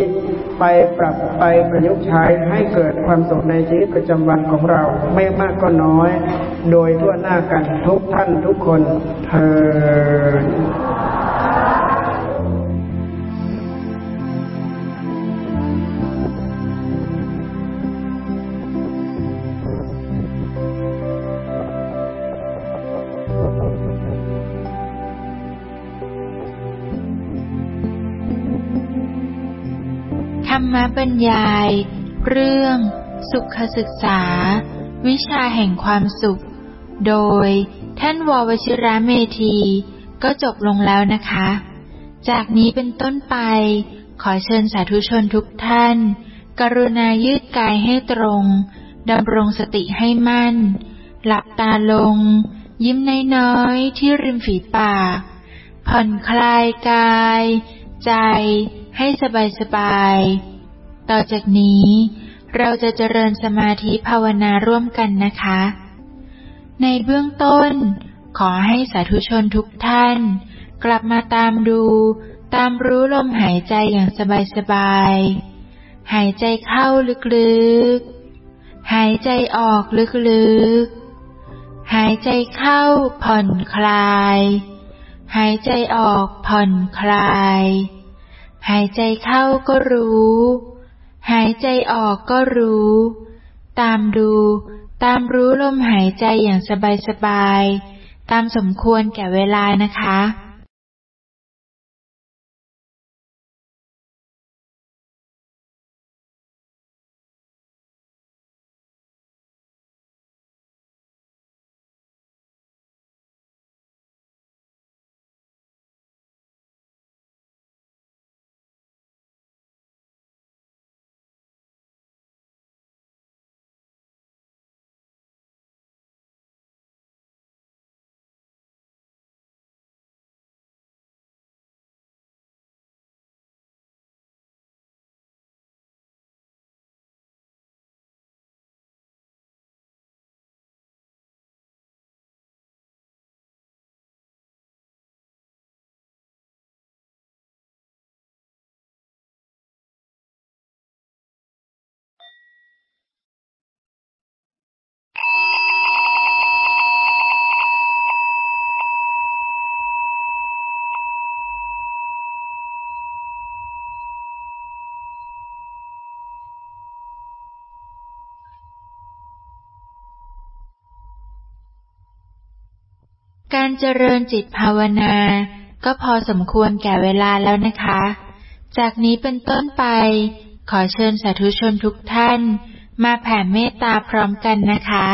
ไปปรับไปประยุกต์ใช้ให้เกิดความสุขในชีวิตประจำวันของเราไม่มากก็น้อย โดยทั่วหน้ากันทุกท่านทุกคนเธอ บรรยาย เรื่อง สุขศึกษา วิชาแห่งความสุข โดยท่านววชิระเมธี ก็จบลงแล้วนะคะ จากนี้เป็นต้นไป ขอเชิญสาธุชนทุกท่าน กรุณายืดกายให้ตรงดำรงสติให้มั่น หลับตาลง ยิ้มน้อยๆที่ริมฝีปาก ผ่อนคลายกาย ใจให้สบายสบาย ต่อจากนี้ เราจะเจริญสมาธิภาวนาร่วมกันนะคะ ในเบื้องต้น ขอให้สาธุชนทุกท่าน กลับมาตามดู ตามรู้ลมหายใจอย่างสบายสบายหายใจเข้าลึกๆ หายใจออกลึกๆ หายใจเข้าผ่อนคลาย หายใจออกผ่อนคลายหายใจเข้าก็รู้ หายใจออกก็รู้ ตามดู ตามรู้ลมหายใจอย่างสบายๆ ตามสมควรแก่เวลานะคะ การเจริญจิตภาวนา ก็พอสมควรแก่เวลาแล้วนะคะ จากนี้เป็นต้นไป ขอเชิญสาธุชนทุกท่าน มาแผ่เมตตาพร้อมกันนะคะ